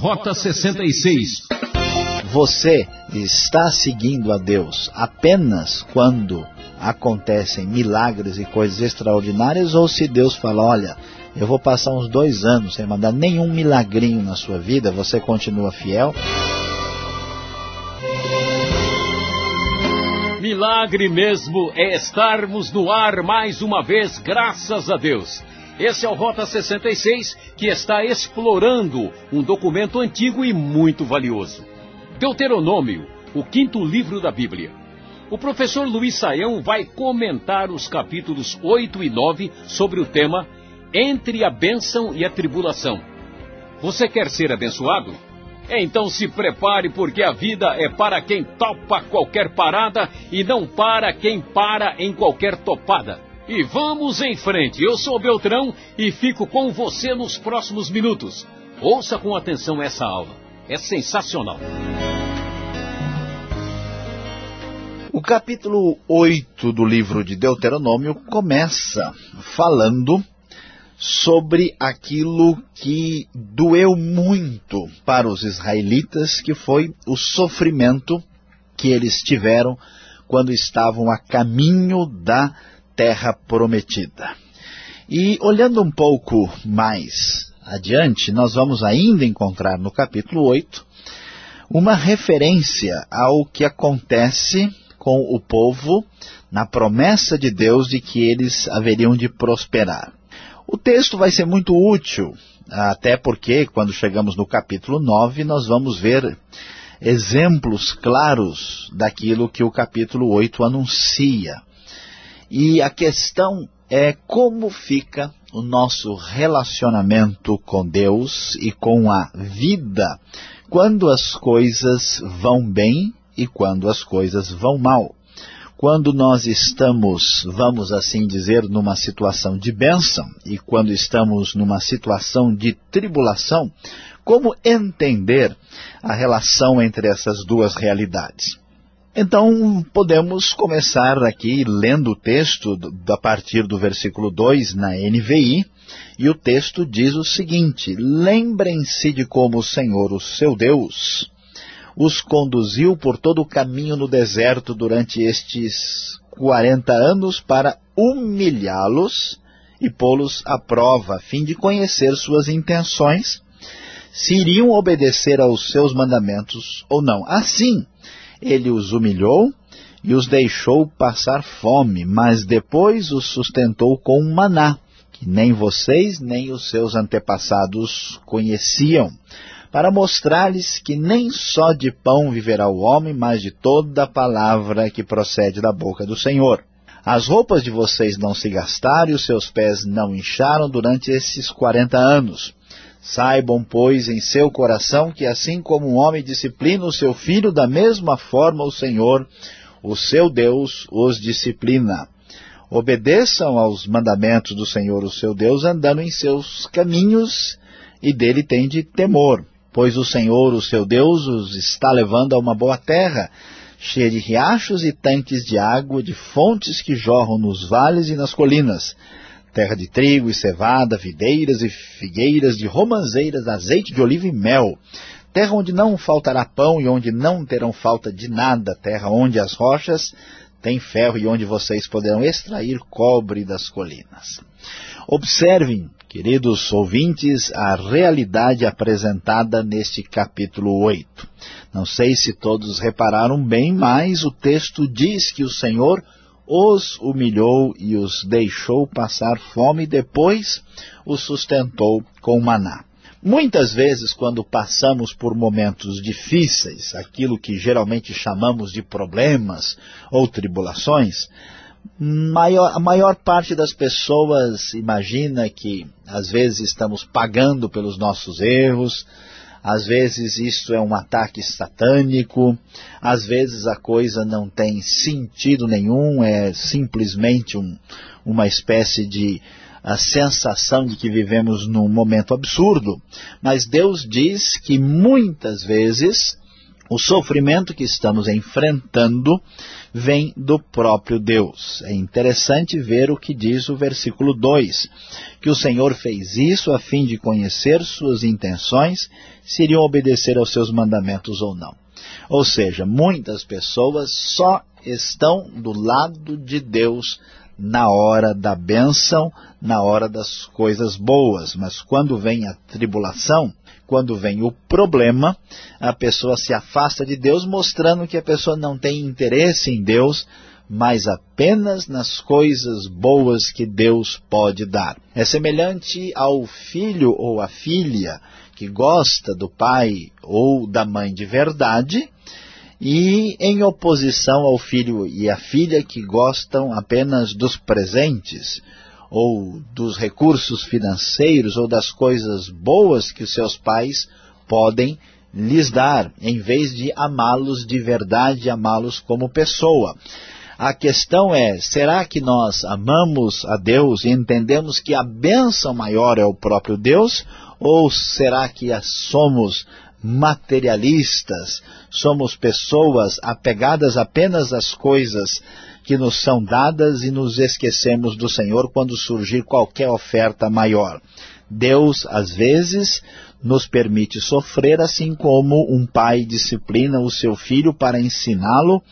Rota 66. Você está seguindo a Deus apenas quando acontecem milagres e coisas extraordinárias ou se Deus fala, olha, eu vou passar uns dois anos sem mandar nenhum milagrinho na sua vida, você continua fiel? Milagre mesmo é estarmos no ar mais uma vez, graças a Deus. Esse é o Rota 66 que está explorando um documento antigo e muito valioso. Deuteronômio, o quinto livro da Bíblia. O professor Luiz Saião vai comentar os capítulos 8 e 9 sobre o tema Entre a Bênção e a Tribulação. Você quer ser abençoado? Então se prepare, porque a vida é para quem topa qualquer parada e não para quem para em qualquer topada. E vamos em frente. Eu sou Beltrão e fico com você nos próximos minutos. Ouça com atenção essa aula. É sensacional. O capítulo 8 do livro de Deuteronômio começa falando sobre aquilo que doeu muito para os israelitas, que foi o sofrimento que eles tiveram quando estavam a caminho da terra prometida. E olhando um pouco mais adiante, nós vamos ainda encontrar no capítulo 8 uma referência ao que acontece com o povo na promessa de Deus de que eles haveriam de prosperar. O texto vai ser muito útil, até porque quando chegamos no capítulo 9 nós vamos ver exemplos claros daquilo que o capítulo 8 anuncia. E a questão é como fica o nosso relacionamento com Deus e com a vida quando as coisas vão bem e quando as coisas vão mal. Quando nós estamos, vamos assim dizer, numa situação de bênção e quando estamos numa situação de tribulação, como entender a relação entre essas duas realidades? Então, podemos começar aqui lendo o texto a partir do versículo 2 na NVI, e o texto diz o seguinte, Lembrem-se de como o Senhor, o seu Deus, os conduziu por todo o caminho no deserto durante estes 40 anos para humilhá-los e pô-los à prova, a fim de conhecer suas intenções, se iriam obedecer aos seus mandamentos ou não. Assim, ele os humilhou e os deixou passar fome, mas depois os sustentou com um maná, que nem vocês nem os seus antepassados conheciam, para mostrar-lhes que nem só de pão viverá o homem, mas de toda palavra que procede da boca do Senhor. As roupas de vocês não se gastaram e os seus pés não incharam durante esses quarenta anos. Saibam, pois, em seu coração que assim como um homem disciplina o seu filho, da mesma forma o Senhor, o seu Deus, os disciplina. Obedeçam aos mandamentos do Senhor, o seu Deus, andando em seus caminhos, e dele tende temor, pois o Senhor, o seu Deus, os está levando a uma boa terra, cheia de riachos e tanques de água, de fontes que jorram nos vales e nas colinas, terra de trigo e cevada, videiras e figueiras, de romanzeiras, azeite de oliva e mel, terra onde não faltará pão e onde não terão falta de nada, terra onde as rochas têm ferro e onde vocês poderão extrair cobre das colinas. Observem, queridos ouvintes, a realidade apresentada neste capítulo 8. Não sei se todos repararam bem, mas o texto diz que o Senhor os humilhou e os deixou passar fome depois os sustentou com maná. Muitas vezes, quando passamos por momentos difíceis, aquilo que geralmente chamamos de problemas ou tribulações, maior, a maior parte das pessoas imagina que às vezes estamos pagando pelos nossos erros, às vezes isso é um ataque satânico, às vezes a coisa não tem sentido nenhum, é simplesmente um, uma espécie de a sensação de que vivemos num momento absurdo. Mas Deus diz que muitas vezes O sofrimento que estamos enfrentando vem do próprio Deus. É interessante ver o que diz o versículo 2, que o Senhor fez isso a fim de conhecer suas intenções, se iriam obedecer aos seus mandamentos ou não. Ou seja, muitas pessoas só estão do lado de Deus na hora da bênção, na hora das coisas boas. Mas quando vem a tribulação, quando vem o problema, a pessoa se afasta de Deus, mostrando que a pessoa não tem interesse em Deus, mas apenas nas coisas boas que Deus pode dar. É semelhante ao filho ou à filha que gosta do pai ou da mãe de verdade, e em oposição ao filho e à filha que gostam apenas dos presentes, ou dos recursos financeiros, ou das coisas boas que seus pais podem lhes dar, em vez de amá-los de verdade, amá-los como pessoa. A questão é, será que nós amamos a Deus e entendemos que a bênção maior é o próprio Deus? Ou será que somos materialistas, somos pessoas apegadas apenas às coisas que nos são dadas e nos esquecemos do Senhor quando surgir qualquer oferta maior. Deus, às vezes, nos permite sofrer, assim como um pai disciplina o seu filho para ensiná-lo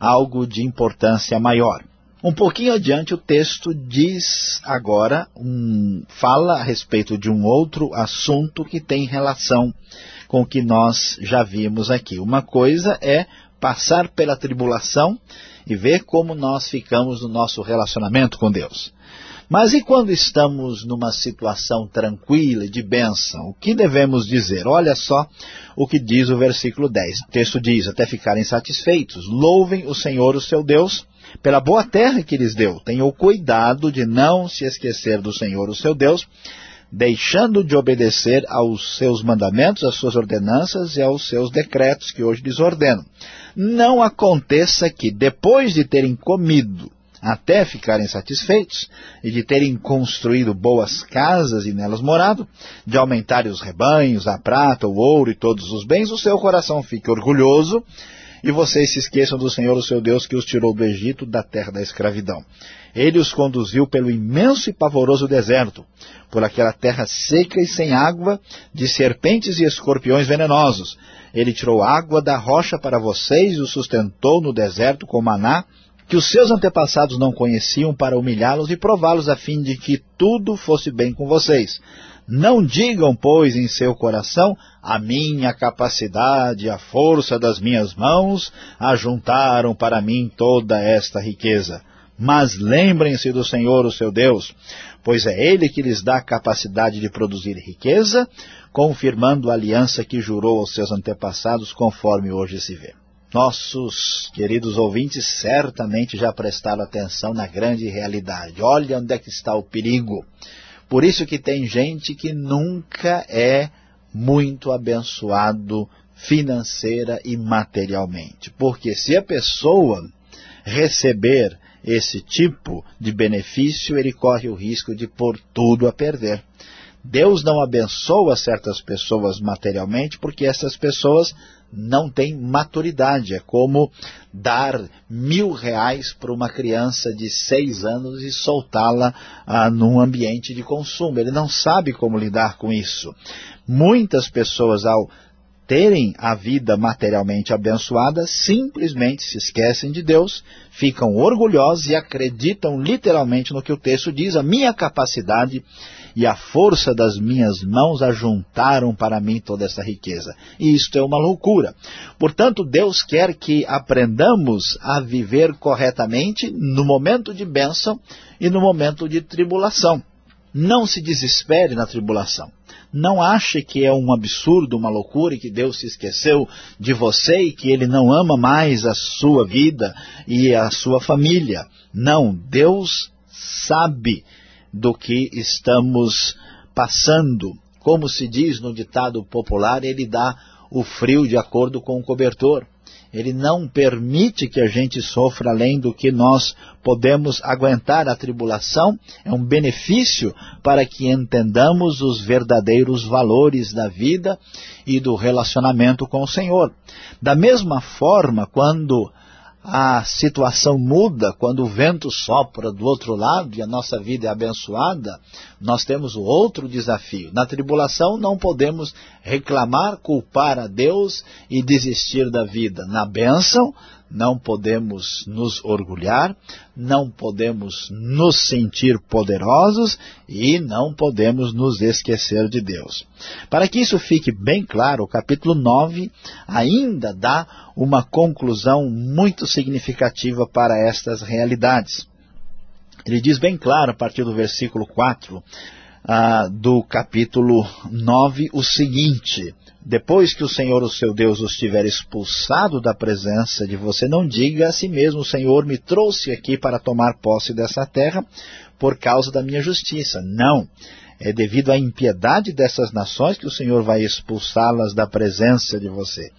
algo de importância maior. Um pouquinho adiante o texto diz agora, um, fala a respeito de um outro assunto que tem relação com o que nós já vimos aqui. Uma coisa é passar pela tribulação e ver como nós ficamos no nosso relacionamento com Deus. Mas e quando estamos numa situação tranquila, de bênção, o que devemos dizer? Olha só o que diz o versículo 10. O texto diz, até ficarem satisfeitos, louvem o Senhor, o seu Deus, pela boa terra que lhes deu. Tenham cuidado de não se esquecer do Senhor, o seu Deus, deixando de obedecer aos seus mandamentos, às suas ordenanças e aos seus decretos que hoje lhes. Não aconteça que, depois de terem comido até ficarem satisfeitos, e de terem construído boas casas e nelas morado, de aumentarem os rebanhos, a prata, o ouro e todos os bens, o seu coração fique orgulhoso, e vocês se esqueçam do Senhor, o seu Deus, que os tirou do Egito, da terra da escravidão. Ele os conduziu pelo imenso e pavoroso deserto, por aquela terra seca e sem água, de serpentes e escorpiões venenosos. Ele tirou água da rocha para vocês e os sustentou no deserto com maná, que os seus antepassados não conheciam para humilhá-los e prová-los a fim de que tudo fosse bem com vocês. Não digam, pois, em seu coração, a minha capacidade, a força das minhas mãos ajuntaram para mim toda esta riqueza. Mas lembrem-se do Senhor, o seu Deus, pois é Ele que lhes dá a capacidade de produzir riqueza, confirmando a aliança que jurou aos seus antepassados, conforme hoje se vê. Nossos queridos ouvintes certamente já prestaram atenção na grande realidade. Olha onde é que está o perigo. Por isso que tem gente que nunca é muito abençoado financeira e materialmente. Porque se a pessoa receber esse tipo de benefício, ele corre o risco de pôr tudo a perder. Deus não abençoa certas pessoas materialmente porque essas pessoas não têm maturidade. É como dar mil reais para uma criança de seis anos e soltá-la ah, num ambiente de consumo. Ele não sabe como lidar com isso. Muitas pessoas, ao terem a vida materialmente abençoada, simplesmente se esquecem de Deus, ficam orgulhosos e acreditam literalmente no que o texto diz, a minha capacidade e a força das minhas mãos ajuntaram para mim toda essa riqueza. E isto é uma loucura. Portanto, Deus quer que aprendamos a viver corretamente no momento de bênção e no momento de tribulação. Não se desespere na tribulação. Não ache que é um absurdo, uma loucura e que Deus se esqueceu de você e que Ele não ama mais a sua vida e a sua família. Não, Deus sabe do que estamos passando. Como se diz no ditado popular, Ele dá o frio de acordo com o cobertor. Ele não permite que a gente sofra além do que nós podemos aguentar. A tribulação é um benefício para que entendamos os verdadeiros valores da vida e do relacionamento com o Senhor. Da mesma forma, quando a situação muda, quando o vento sopra do outro lado e a nossa vida é abençoada, nós temos outro desafio. Na tribulação não podemos reclamar, culpar a Deus e desistir da vida. Na bênção, não podemos nos orgulhar, não podemos nos sentir poderosos e não podemos nos esquecer de Deus. Para que isso fique bem claro, o capítulo 9 ainda dá uma conclusão muito significativa para estas realidades. Ele diz bem claro, a partir do versículo 4 ah, do capítulo 9, o seguinte depois que o Senhor, o seu Deus, os tiver expulsado da presença de você, não diga a si mesmo, o Senhor me trouxe aqui para tomar posse dessa terra por causa da minha justiça. Não. É devido à impiedade dessas nações que o Senhor vai expulsá-las da presença de você.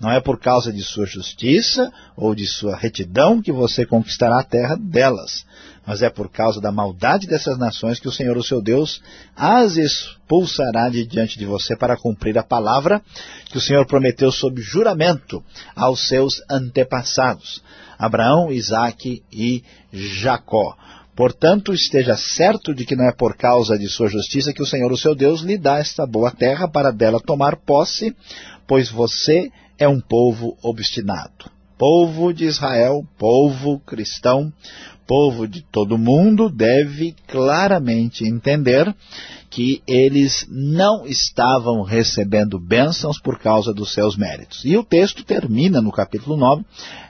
Não é por causa de sua justiça ou de sua retidão que você conquistará a terra delas mas é por causa da maldade dessas nações que o Senhor, o seu Deus, as expulsará de diante de você para cumprir a palavra que o Senhor prometeu sob juramento aos seus antepassados, Abraão, Isaque e Jacó. Portanto, esteja certo de que não é por causa de sua justiça que o Senhor, o seu Deus, lhe dá esta boa terra para dela tomar posse, pois você é um povo obstinado. Povo de Israel, povo cristão, povo de todo mundo deve claramente entender que eles não estavam recebendo bênçãos por causa dos seus méritos. E o texto termina no capítulo 9,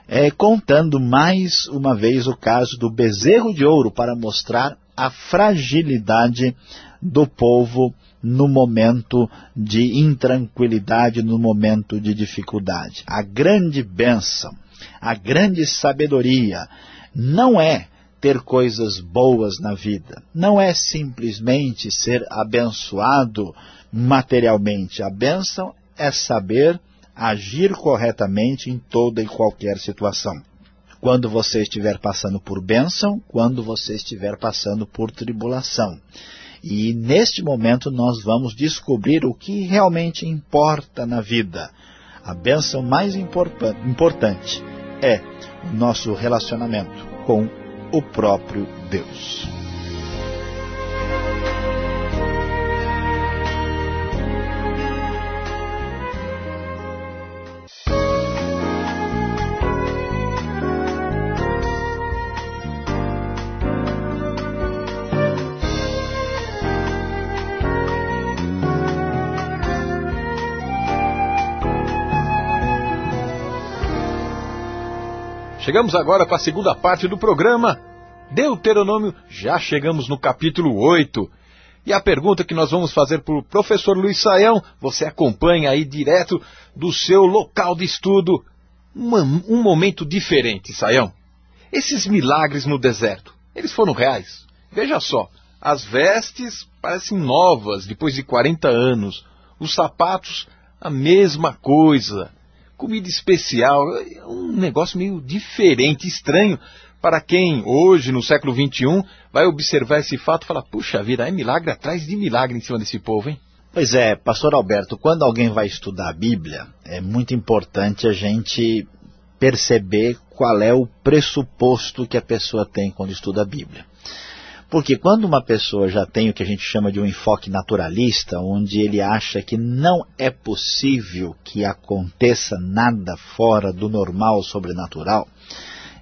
é, contando mais uma vez o caso do bezerro de ouro para mostrar a fragilidade do povo no momento de intranquilidade, no momento de dificuldade. A grande bênção, a grande sabedoria não é ter coisas boas na vida. Não é simplesmente ser abençoado materialmente. A bênção é saber agir corretamente em toda e qualquer situação. Quando você estiver passando por bênção, quando você estiver passando por tribulação. E neste momento nós vamos descobrir o que realmente importa na vida. A bênção mais importante é o nosso relacionamento com o próprio Deus. Chegamos agora para a segunda parte do programa. Deuteronômio, já chegamos no capítulo 8. E a pergunta que nós vamos fazer para o professor Luiz Saião, você acompanha aí direto do seu local de estudo. Uma, um momento diferente, Saião. Esses milagres no deserto, eles foram reais? Veja só, as vestes parecem novas depois de 40 anos. Os sapatos, a mesma coisa comida especial, é um negócio meio diferente, estranho, para quem hoje, no século XXI, vai observar esse fato e falar, puxa vida, é milagre atrás de milagre em cima desse povo, hein? Pois é, pastor Alberto, quando alguém vai estudar a Bíblia, é muito importante a gente perceber qual é o pressuposto que a pessoa tem quando estuda a Bíblia. Porque quando uma pessoa já tem o que a gente chama de um enfoque naturalista, onde ele acha que não é possível que aconteça nada fora do normal sobrenatural,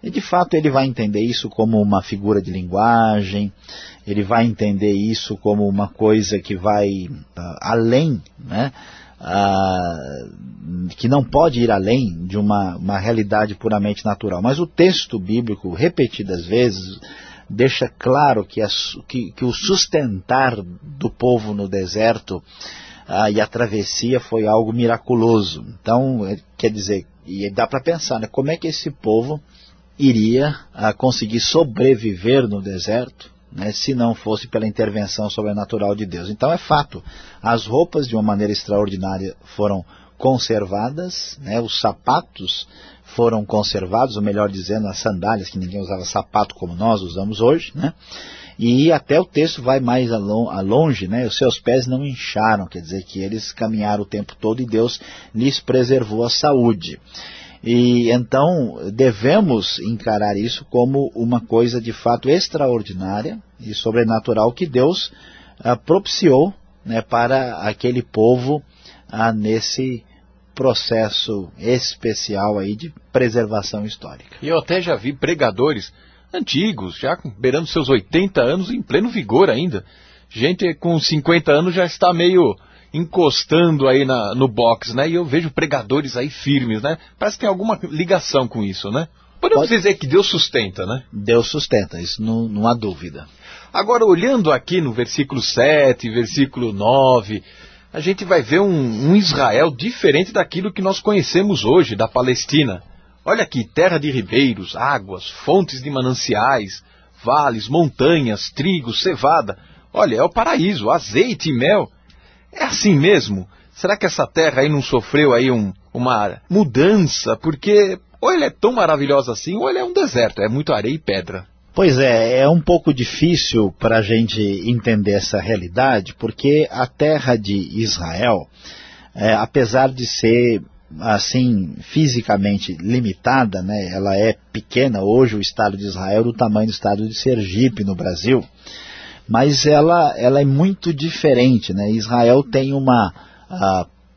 e de fato ele vai entender isso como uma figura de linguagem, ele vai entender isso como uma coisa que vai uh, além, né? Uh, que não pode ir além de uma, uma realidade puramente natural. Mas o texto bíblico, repetidas vezes, deixa claro que, que, que o sustentar do povo no deserto ah, e a travessia foi algo miraculoso. Então, é, quer dizer, e dá para pensar, né, como é que esse povo iria ah, conseguir sobreviver no deserto, né, se não fosse pela intervenção sobrenatural de Deus. Então é fato, as roupas de uma maneira extraordinária foram conservadas, né, os sapatos foram conservados, ou melhor dizendo, as sandálias, que ninguém usava sapato como nós usamos hoje, né? E até o texto vai mais a longe, né? Os seus pés não incharam, quer dizer que eles caminharam o tempo todo e Deus lhes preservou a saúde. E então devemos encarar isso como uma coisa de fato extraordinária e sobrenatural que Deus ah, propiciou né, para aquele povo ah, nesse processo especial aí de preservação histórica. E eu até já vi pregadores antigos, já beirando seus 80 anos, em pleno vigor ainda. Gente com 50 anos já está meio encostando aí na, no box, né? E eu vejo pregadores aí firmes, né? Parece que tem alguma ligação com isso, né? Podemos Pode... dizer que Deus sustenta, né? Deus sustenta, isso não, não há dúvida. Agora, olhando aqui no versículo 7, versículo 9, a gente vai ver um, um Israel diferente daquilo que nós conhecemos hoje, da Palestina. Olha aqui, terra de ribeiros, águas, fontes de mananciais, vales, montanhas, trigo, cevada. Olha, é o paraíso, azeite e mel. É assim mesmo? Será que essa terra aí não sofreu aí um, uma mudança? Porque ou ele é tão maravilhosa assim, ou ele é um deserto, é muito areia e pedra. Pois é, é um pouco difícil para a gente entender essa realidade, porque a terra de Israel, é, apesar de ser assim fisicamente limitada, né, ela é pequena, hoje o Estado de Israel é do tamanho do Estado de Sergipe no Brasil, mas ela, ela é muito diferente, né, Israel tem uma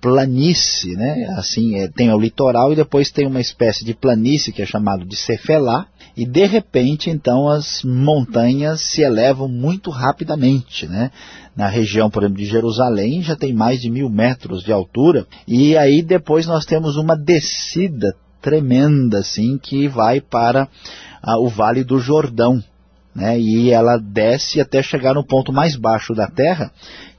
planície, né, assim, é, tem o litoral e depois tem uma espécie de planície que é chamado de Cefelá, e de repente então as montanhas se elevam muito rapidamente, né? Na região, por exemplo, de Jerusalém já tem mais de mil metros de altura e aí depois nós temos uma descida tremenda assim que vai para o Vale do Jordão, né? E ela desce até chegar no ponto mais baixo da terra,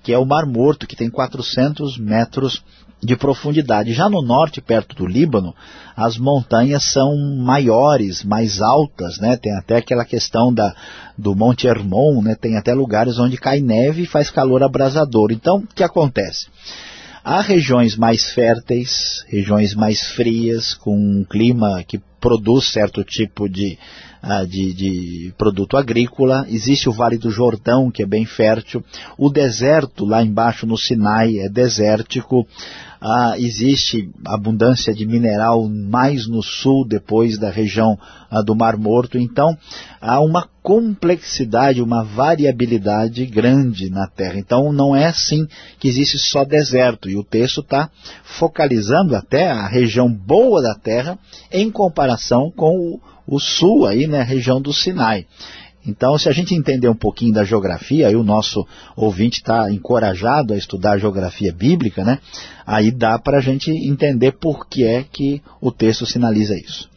que é o Mar Morto, que tem 400 metros de profundidade. Já no norte, perto do Líbano, as montanhas são maiores, mais altas, né? Tem até aquela questão da, do Monte Hermon, né? Tem até lugares onde cai neve e faz calor abrasador. Então, o que acontece? Há regiões mais férteis, regiões mais frias, com um clima que produz certo tipo de, uh, de, de, produto agrícola. Existe o Vale do Jordão, que é bem fértil. O deserto lá embaixo no Sinai é desértico ah, existe abundância de mineral mais no sul, depois da região ah, do Mar Morto. Então, há uma complexidade, uma variabilidade grande na Terra. Então, não é assim que existe só deserto. E o texto está focalizando até a região boa da Terra em comparação com o, o sul, aí, né, região do Sinai. Então, se a gente entender um pouquinho da geografia, aí o nosso ouvinte está encorajado a estudar a geografia bíblica, né? Aí dá para a gente entender por que é que o texto sinaliza isso.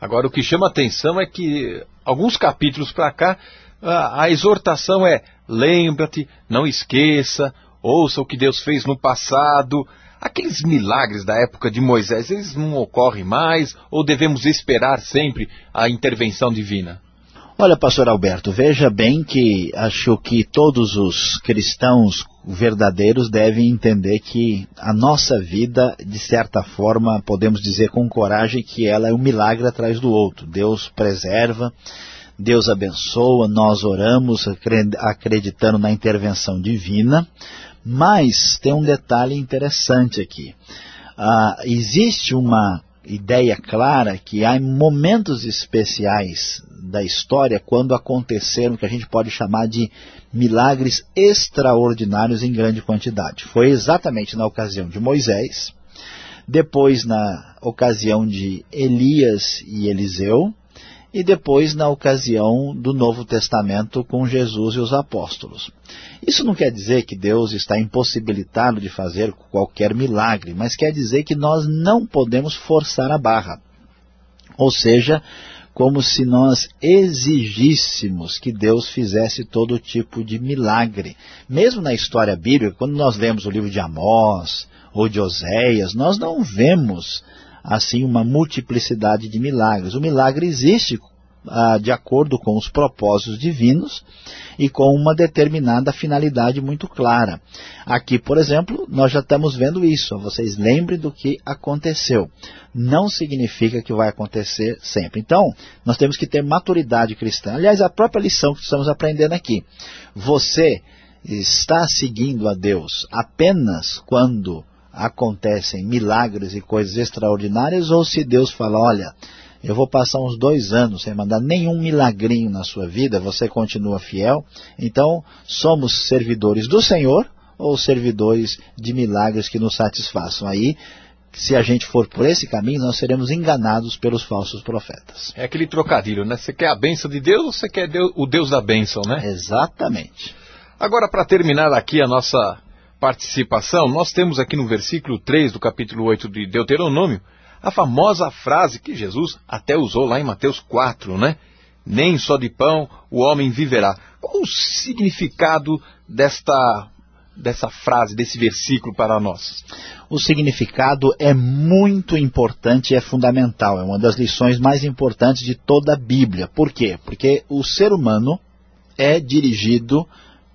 Agora, o que chama atenção é que, alguns capítulos para cá, a, a exortação é lembra-te, não esqueça, ouça o que Deus fez no passado. Aqueles milagres da época de Moisés, eles não ocorrem mais ou devemos esperar sempre a intervenção divina? Olha, pastor Alberto, veja bem que acho que todos os cristãos verdadeiros devem entender que a nossa vida, de certa forma, podemos dizer com coragem que ela é um milagre atrás do outro. Deus preserva, Deus abençoa, nós oramos acreditando na intervenção divina, mas tem um detalhe interessante aqui. Ah, existe uma ideia clara que há momentos especiais da história quando aconteceram o que a gente pode chamar de milagres extraordinários em grande quantidade. Foi exatamente na ocasião de Moisés, depois na ocasião de Elias e Eliseu, e depois na ocasião do Novo Testamento com Jesus e os apóstolos. Isso não quer dizer que Deus está impossibilitado de fazer qualquer milagre, mas quer dizer que nós não podemos forçar a barra. Ou seja, como se nós exigíssemos que Deus fizesse todo tipo de milagre. Mesmo na história bíblica, quando nós vemos o livro de Amós ou de Oséias, nós não vemos assim uma multiplicidade de milagres. O milagre existe ah, de acordo com os propósitos divinos e com uma determinada finalidade muito clara. Aqui, por exemplo, nós já estamos vendo isso. Vocês lembrem do que aconteceu. Não significa que vai acontecer sempre. Então, nós temos que ter maturidade cristã. Aliás, a própria lição que estamos aprendendo aqui. Você está seguindo a Deus apenas quando acontecem milagres e coisas extraordinárias ou se Deus fala, olha, eu vou passar uns dois anos sem mandar nenhum milagrinho na sua vida, você continua fiel. Então, somos servidores do Senhor ou servidores de milagres que nos satisfaçam. Aí, se a gente for por esse caminho, nós seremos enganados pelos falsos profetas. É aquele trocadilho, né? Você quer a bênção de Deus ou você quer Deus, o Deus da bênção, né? Exatamente. Agora, para terminar aqui a nossa participação, nós temos aqui no versículo 3 do capítulo 8 de Deuteronômio, a famosa frase que Jesus até usou lá em Mateus 4, né? Nem só de pão o homem viverá. Qual o significado desta, dessa frase, desse versículo para nós? O significado é muito importante e é fundamental. É uma das lições mais importantes de toda a Bíblia. Por quê? Porque o ser humano é dirigido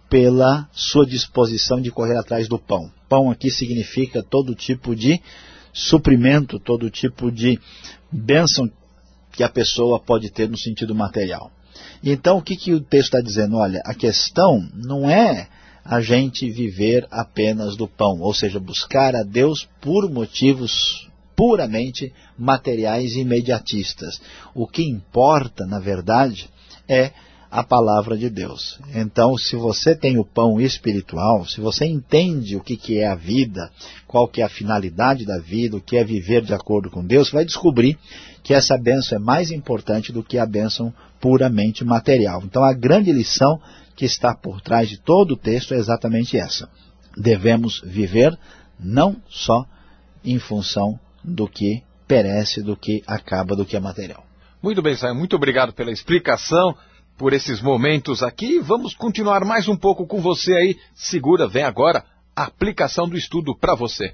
pela sua disposição de correr atrás do pão. Pão aqui significa todo tipo de suprimento, todo tipo de bênção que a pessoa pode ter no sentido material. Então, o que, que o texto está dizendo? Olha, a questão não é a gente viver apenas do pão, ou seja, buscar a Deus por motivos puramente materiais e imediatistas. O que importa, na verdade, é a palavra de Deus. Então, se você tem o pão espiritual, se você entende o que, que é a vida, qual que é a finalidade da vida, o que é viver de acordo com Deus, vai descobrir que essa bênção é mais importante do que a bênção puramente material. Então, a grande lição que está por trás de todo o texto é exatamente essa. Devemos viver não só em função do que perece, do que acaba, do que é material. Muito bem, Saio. Muito obrigado pela explicação por esses momentos aqui. Vamos continuar mais um pouco com você aí. Segura, vem agora a aplicação do estudo para você.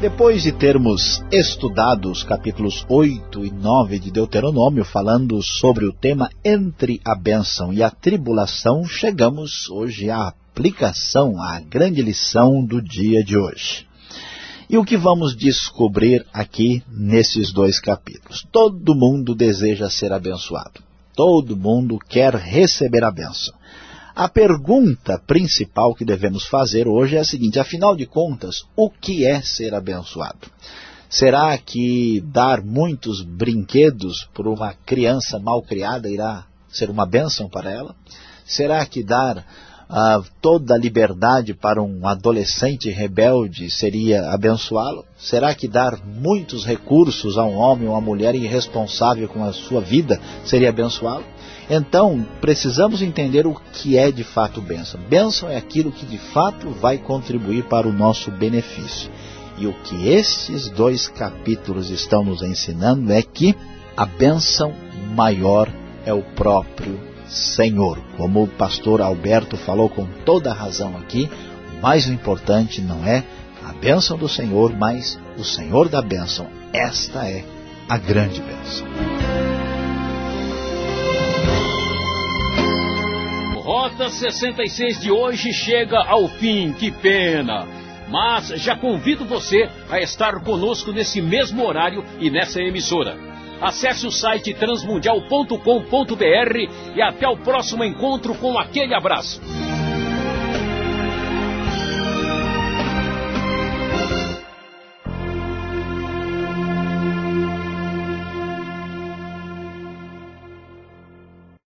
Depois de termos estudado os capítulos 8 e 9 de Deuteronômio, falando sobre o tema entre a bênção e a tribulação, chegamos hoje à aplicação, à grande lição do dia de hoje. E o que vamos descobrir aqui nesses dois capítulos? Todo mundo deseja ser abençoado. Todo mundo quer receber a bênção. A pergunta principal que devemos fazer hoje é a seguinte, afinal de contas, o que é ser abençoado? Será que dar muitos brinquedos para uma criança mal criada irá ser uma bênção para ela? Será que dar ah, toda a liberdade para um adolescente rebelde seria abençoá-lo? Será que dar muitos recursos a um homem ou uma mulher irresponsável com a sua vida seria abençoá-lo? Então, precisamos entender o que é de fato bênção. Bênção é aquilo que de fato vai contribuir para o nosso benefício. E o que estes dois capítulos estão nos ensinando é que a bênção maior é o próprio Senhor. Como o pastor Alberto falou com toda a razão aqui, o mais importante não é a bênção do Senhor, mas o Senhor da bênção. Esta é a grande bênção. Rota 66 de hoje chega ao fim, que pena. Mas já convido você a estar conosco nesse mesmo horário e nessa emissora. Acesse o site transmundial.com.br e até o próximo encontro com aquele abraço.